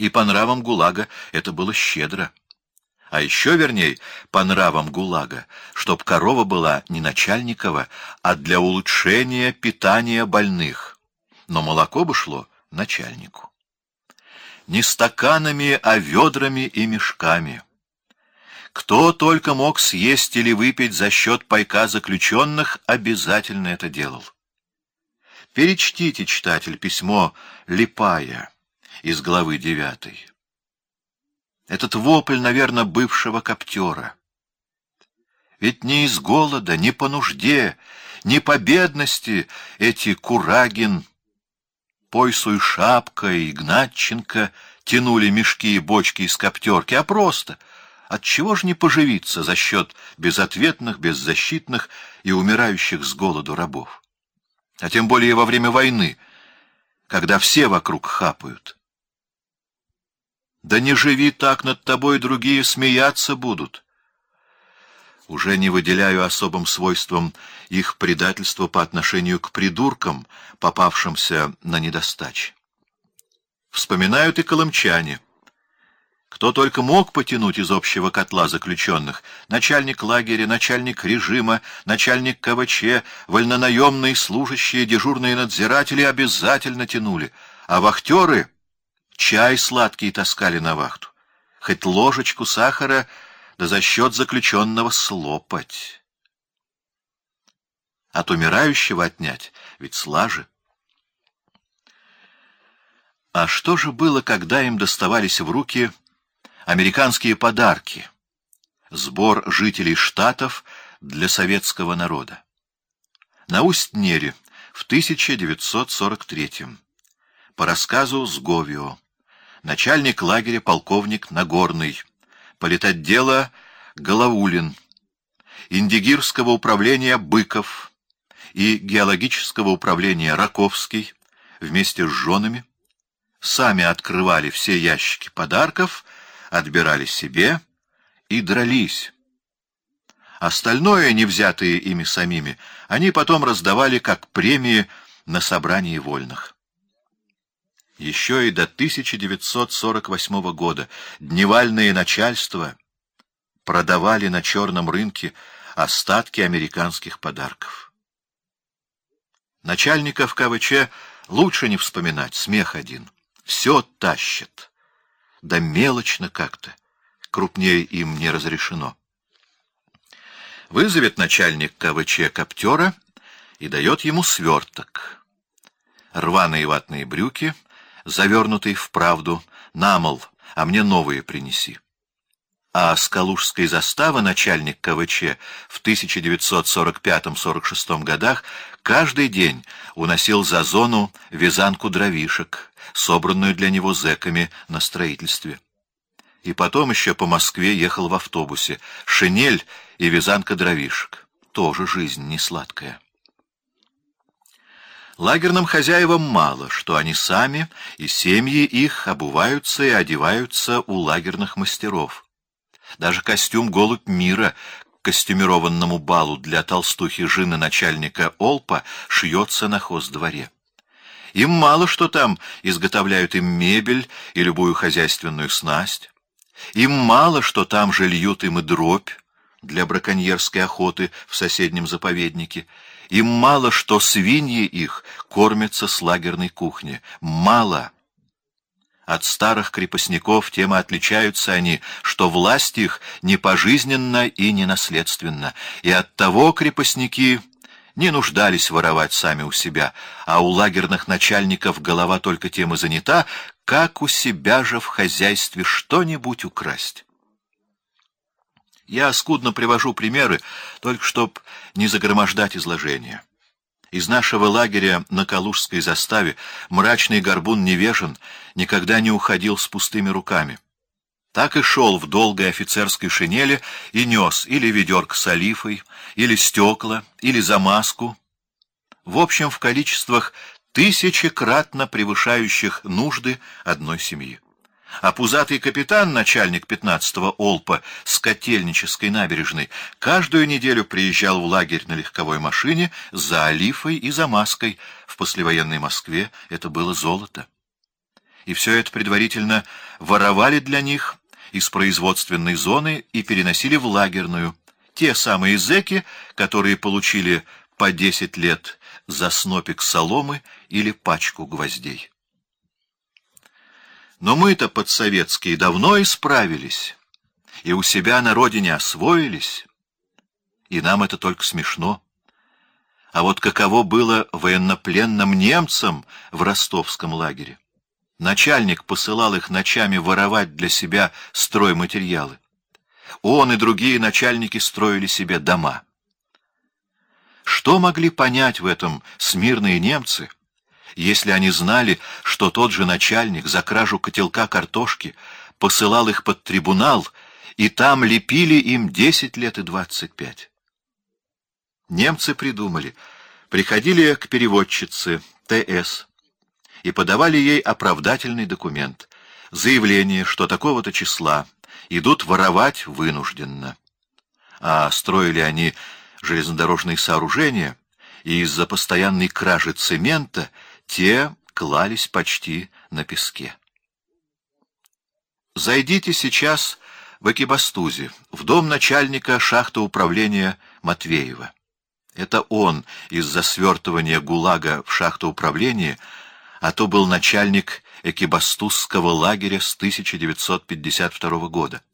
и по нравам ГУЛАГа это было щедро. А еще верней, по нравам ГУЛАГа, чтоб корова была не начальникова, а для улучшения питания больных. Но молоко бы шло начальнику. Не стаканами, а ведрами и мешками. Кто только мог съесть или выпить за счет пайка заключенных, обязательно это делал. Перечтите, читатель, письмо Липая из главы девятой. Этот вопль, наверное, бывшего коптера. Ведь не из голода, не по нужде, не по бедности эти Курагин, Пойсу и Шапка, и Игнатченко тянули мешки и бочки из коптерки, а просто от чего же не поживиться за счет безответных, беззащитных и умирающих с голоду рабов? А тем более во время войны, когда все вокруг хапают. Да не живи так, над тобой другие смеяться будут. Уже не выделяю особым свойством их предательство по отношению к придуркам, попавшимся на недостаче. Вспоминают и колымчане. Кто только мог потянуть из общего котла заключенных, начальник лагеря, начальник режима, начальник КВЧ, вольнонаемные служащие, дежурные надзиратели обязательно тянули, а вахтеры Чай сладкий таскали на вахту. Хоть ложечку сахара, да за счет заключенного слопать. От умирающего отнять, ведь слаже. А что же было, когда им доставались в руки американские подарки? Сбор жителей штатов для советского народа. На Усть-Нере в 1943 по рассказу Сговио начальник лагеря полковник Нагорный, политотдела Голоулин, индигирского управления Быков и геологического управления Раковский вместе с женами сами открывали все ящики подарков, отбирали себе и дрались. Остальное, не взятое ими самими, они потом раздавали как премии на собрании вольных. Еще и до 1948 года дневальное начальство продавали на черном рынке остатки американских подарков. Начальников КВЧ лучше не вспоминать, смех один. Все тащит. Да мелочно как-то. Крупнее им не разрешено. Вызовет начальник КВЧ коптера и дает ему сверток. Рваные ватные брюки — завернутый в правду, намол, а мне новые принеси. А с Калужской заставы начальник КВЧ в 1945-46 годах каждый день уносил за зону вязанку дровишек, собранную для него зэками на строительстве. И потом еще по Москве ехал в автобусе. Шинель и вязанка дровишек. Тоже жизнь не сладкая. Лагерным хозяевам мало, что они сами и семьи их обуваются и одеваются у лагерных мастеров. Даже костюм «Голубь мира» к костюмированному балу для толстухи жены начальника Олпа шьется на хоздворе. Им мало, что там изготовляют им мебель и любую хозяйственную снасть. Им мало, что там же льют им и дробь для браконьерской охоты в соседнем заповеднике, им мало, что свиньи их кормятся с лагерной кухни. Мало. От старых крепостников тем и отличаются они, что власть их не пожизненна и не наследственна, и оттого крепостники не нуждались воровать сами у себя, а у лагерных начальников голова только тем и занята, как у себя же в хозяйстве что-нибудь украсть. Я скудно привожу примеры, только чтоб не загромождать изложение. Из нашего лагеря на Калужской заставе мрачный горбун невежен никогда не уходил с пустыми руками. Так и шел в долгой офицерской шинели и нес или ведерко с олифой, или стекла, или замазку. В общем, в количествах тысячекратно превышающих нужды одной семьи. А пузатый капитан, начальник 15-го Олпа с Котельнической набережной, каждую неделю приезжал в лагерь на легковой машине за олифой и за маской. В послевоенной Москве это было золото. и все это предварительно воровали для них из производственной зоны и переносили в лагерную, те самые зэки, которые получили по десять лет за снопик соломы или пачку гвоздей. Но мы-то подсоветские давно исправились, и у себя на родине освоились, и нам это только смешно. А вот каково было военнопленным немцам в ростовском лагере? Начальник посылал их ночами воровать для себя стройматериалы. Он и другие начальники строили себе дома. Что могли понять в этом смирные немцы, если они знали, что тот же начальник за кражу котелка картошки посылал их под трибунал, и там лепили им десять лет и двадцать пять? Немцы придумали, приходили к переводчице Т.С. и подавали ей оправдательный документ, заявление, что такого-то числа идут воровать вынужденно. А строили они железнодорожные сооружения, и из-за постоянной кражи цемента те клались почти на песке. Зайдите сейчас в Экибастузе, в дом начальника шахты управления Матвеева. Это он из-за свертывания ГУЛАГа в шахту управления, а то был начальник Экибастузского лагеря с 1952 года.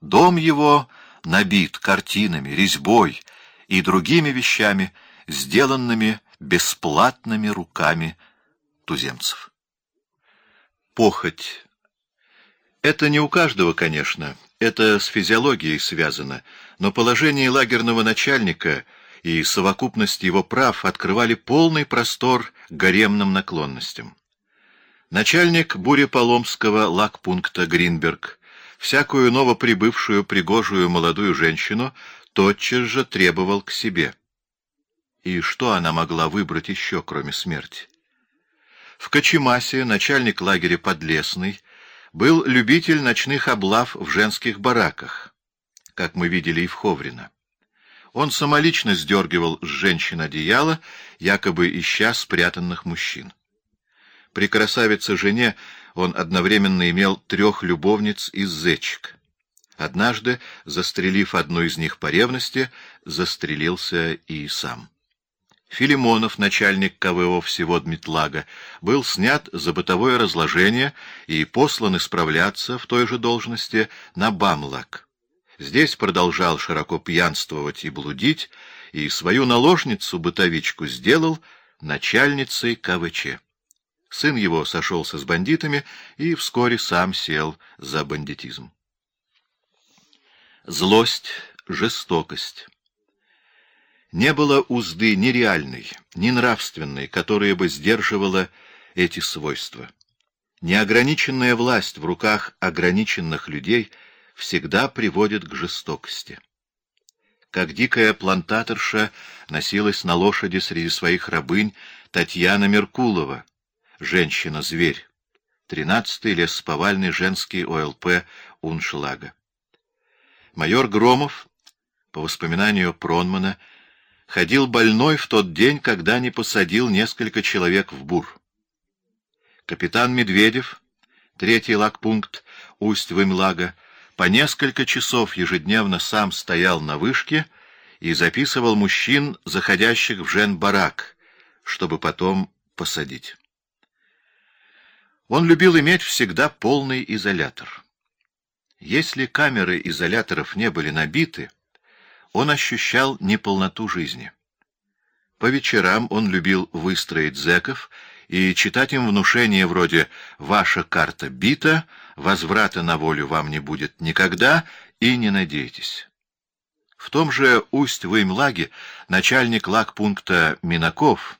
Дом его набит картинами, резьбой и другими вещами, сделанными бесплатными руками туземцев. Похоть. Это не у каждого, конечно, это с физиологией связано, но положение лагерного начальника — и совокупность его прав открывали полный простор гаремным наклонностям. Начальник Буреполомского лагпункта Гринберг всякую новоприбывшую пригожую молодую женщину тотчас же требовал к себе. И что она могла выбрать еще, кроме смерти? В Кочемасе начальник лагеря Подлесный был любитель ночных облав в женских бараках, как мы видели и в Ховрино. Он самолично сдергивал с женщин одеяло, якобы ища спрятанных мужчин. При красавице-жене он одновременно имел трех любовниц из зечек. Однажды, застрелив одну из них по ревности, застрелился и сам. Филимонов, начальник КВО всего Дмитлага, был снят за бытовое разложение и послан исправляться в той же должности на Бамлак. Здесь продолжал широко пьянствовать и блудить, и свою наложницу-бытовичку сделал начальницей КВЧ. Сын его сошелся с бандитами и вскоре сам сел за бандитизм. Злость, жестокость. Не было узды ни реальной, ни нравственной, которая бы сдерживала эти свойства. Неограниченная власть в руках ограниченных людей — всегда приводит к жестокости. Как дикая плантаторша носилась на лошади среди своих рабынь Татьяна Меркулова, женщина-зверь, тринадцатый лесповальный женский ОЛП Уншлага. Майор Громов, по воспоминанию Пронмана, ходил больной в тот день, когда не посадил несколько человек в бур. Капитан Медведев, третий лагпункт Усть-Вымлага, по несколько часов ежедневно сам стоял на вышке и записывал мужчин, заходящих в жен-барак, чтобы потом посадить. Он любил иметь всегда полный изолятор. Если камеры изоляторов не были набиты, он ощущал неполноту жизни. По вечерам он любил выстроить зэков и читать им внушения вроде «Ваша карта бита», «Возврата на волю вам не будет никогда» и «Не надейтесь». В том же Усть-Вымлаге начальник лагпункта Минаков,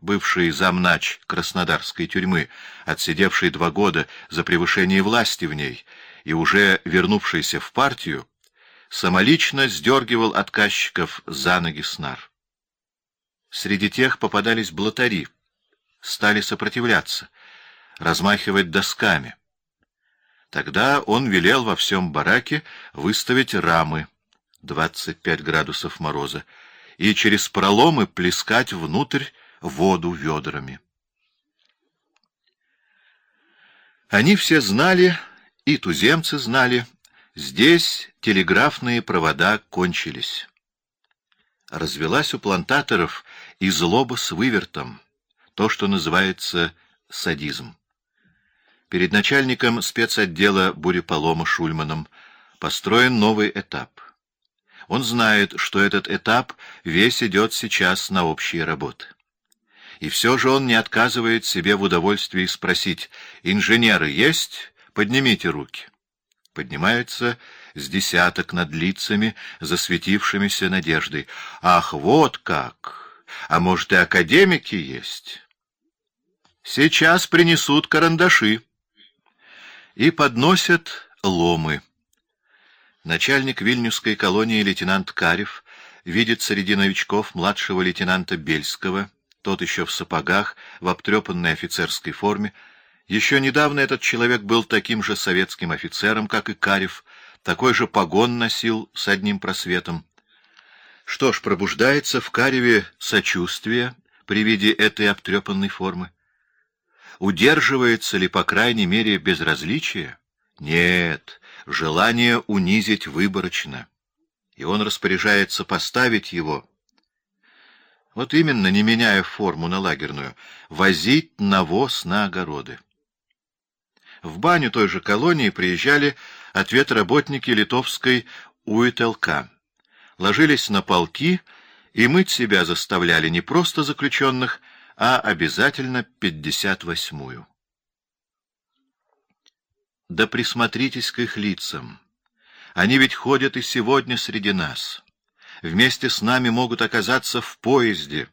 бывший замнач Краснодарской тюрьмы, отсидевший два года за превышение власти в ней и уже вернувшийся в партию, самолично сдергивал отказчиков за ноги снар. Среди тех попадались блатари — стали сопротивляться, размахивать досками. Тогда он велел во всем бараке выставить рамы, 25 градусов мороза, и через проломы плескать внутрь воду ведрами. Они все знали, и туземцы знали, здесь телеграфные провода кончились. Развелась у плантаторов и злоба с вывертом, то, что называется садизм. Перед начальником спецотдела буреполома Шульманом построен новый этап. Он знает, что этот этап весь идет сейчас на общие работы. И все же он не отказывает себе в удовольствии спросить, «Инженеры есть? Поднимите руки». Поднимается с десяток над лицами, засветившимися надеждой. «Ах, вот как! А может, и академики есть?» «Сейчас принесут карандаши» и подносят ломы. Начальник вильнюсской колонии лейтенант Карев видит среди новичков младшего лейтенанта Бельского, тот еще в сапогах, в обтрепанной офицерской форме. Еще недавно этот человек был таким же советским офицером, как и Карев, такой же погон носил с одним просветом. Что ж, пробуждается в Кареве сочувствие при виде этой обтрепанной формы. Удерживается ли, по крайней мере, безразличие? Нет, желание унизить выборочно. И он распоряжается поставить его, вот именно, не меняя форму на лагерную, возить навоз на огороды. В баню той же колонии приезжали ответработники литовской УИТЛК, ложились на полки и мыть себя заставляли не просто заключенных, а обязательно пятьдесят восьмую. Да присмотритесь к их лицам. Они ведь ходят и сегодня среди нас. Вместе с нами могут оказаться в поезде,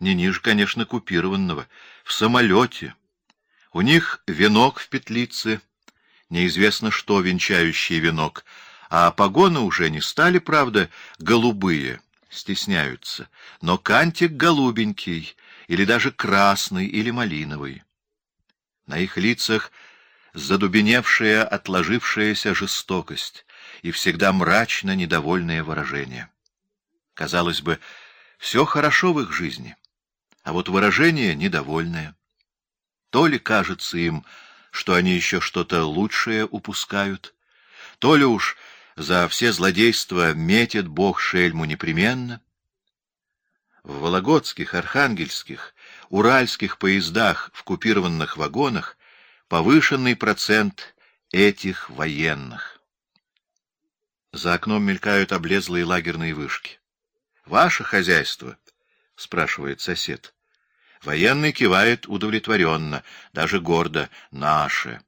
не ниже, конечно, купированного, в самолете. У них венок в петлице, неизвестно что венчающий венок, а погоны уже не стали, правда, голубые, стесняются, но кантик голубенький, или даже красный или малиновый. На их лицах задубеневшая, отложившаяся жестокость и всегда мрачно недовольное выражение. Казалось бы, все хорошо в их жизни, а вот выражение недовольное. То ли кажется им, что они еще что-то лучшее упускают, то ли уж за все злодейства метит Бог шельму непременно — в вологодских, архангельских, уральских поездах в купированных вагонах повышенный процент этих военных. За окном мелькают облезлые лагерные вышки. «Ваше хозяйство?» — спрашивает сосед. Военный кивает удовлетворенно, даже гордо. «Наше».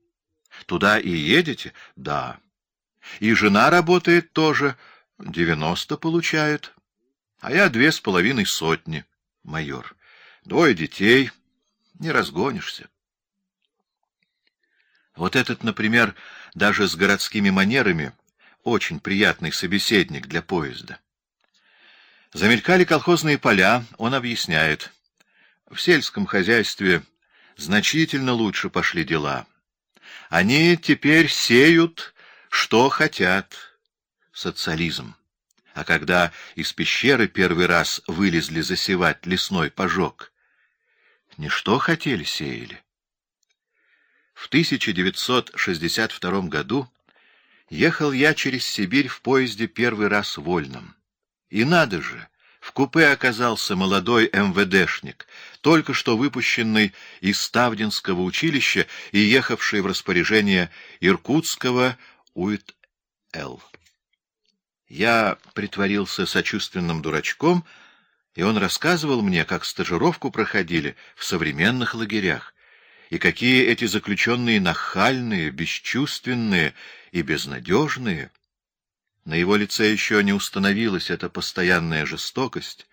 «Туда и едете?» «Да». «И жена работает тоже?» «Девяносто получает». А я две с половиной сотни, майор. Двое детей. Не разгонишься. Вот этот, например, даже с городскими манерами, очень приятный собеседник для поезда. Замелькали колхозные поля, он объясняет. В сельском хозяйстве значительно лучше пошли дела. Они теперь сеют, что хотят. Социализм. А когда из пещеры первый раз вылезли засевать лесной пожог, ничто хотели сеяли. В 1962 году ехал я через Сибирь в поезде первый раз вольным. И надо же, в купе оказался молодой МВДшник, только что выпущенный из Ставдинского училища и ехавший в распоряжение Иркутского УИТ-Л. Я притворился сочувственным дурачком, и он рассказывал мне, как стажировку проходили в современных лагерях, и какие эти заключенные нахальные, бесчувственные и безнадежные. На его лице еще не установилась эта постоянная жестокость,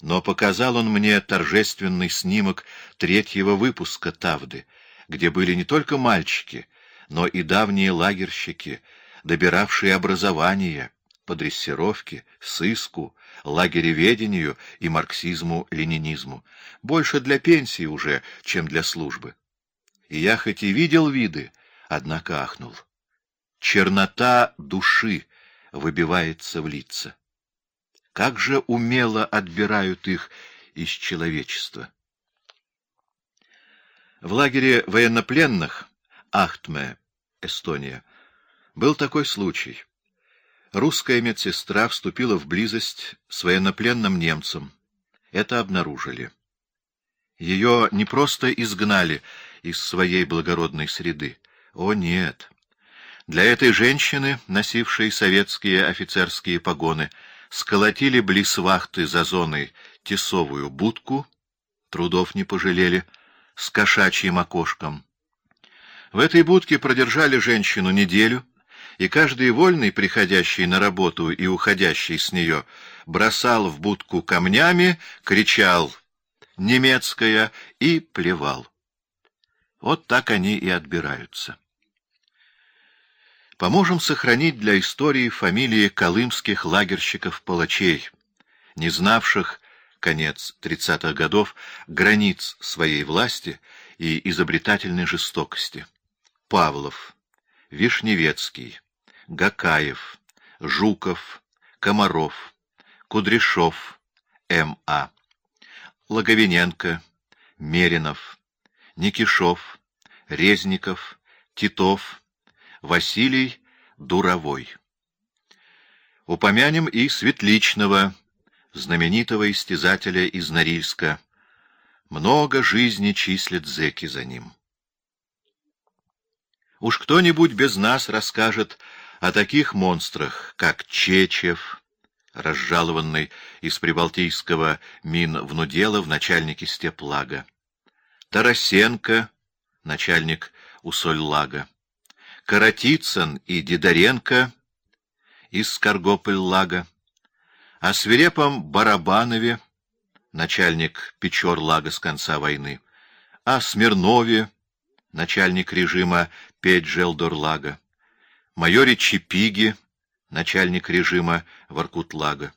но показал он мне торжественный снимок третьего выпуска «Тавды», где были не только мальчики, но и давние лагерщики, добиравшие образование, по дрессировке, сыску, лагереведению и марксизму-ленинизму. Больше для пенсии уже, чем для службы. И я хоть и видел виды, однако ахнул. Чернота души выбивается в лица. Как же умело отбирают их из человечества. В лагере военнопленных Ахтме, Эстония. Был такой случай. Русская медсестра вступила в близость с военнопленным немцем. Это обнаружили. Ее не просто изгнали из своей благородной среды. О, нет! Для этой женщины, носившей советские офицерские погоны, сколотили близ вахты за зоной тесовую будку, трудов не пожалели, с кошачьим окошком. В этой будке продержали женщину неделю, и каждый вольный, приходящий на работу и уходящий с нее, бросал в будку камнями, кричал «немецкая» и плевал. Вот так они и отбираются. Поможем сохранить для истории фамилии колымских лагерщиков-палачей, не знавших, конец тридцатых годов, границ своей власти и изобретательной жестокости. Павлов, Вишневецкий, Гакаев, Жуков, Комаров, Кудряшов, М.А., Логовиненко, Меринов, Никишов, Резников, Титов, Василий Дуровой. Упомянем и Светличного, знаменитого истязателя из Норильска. Много жизни числят зэки за ним. Уж кто-нибудь без нас расскажет о таких монстрах, как Чечев, разжалованный из прибалтийского Минвнудела в начальнике Степлага, Тарасенко, начальник Усоль-Лага, Каратицын и Дидоренко из Скоргополь-Лага, о свирепом Барабанове, начальник Печор-Лага с конца войны, о Смирнове, начальник режима Петь-Желдор-Лага, майоре Чипиге, начальник режима Воркутлага,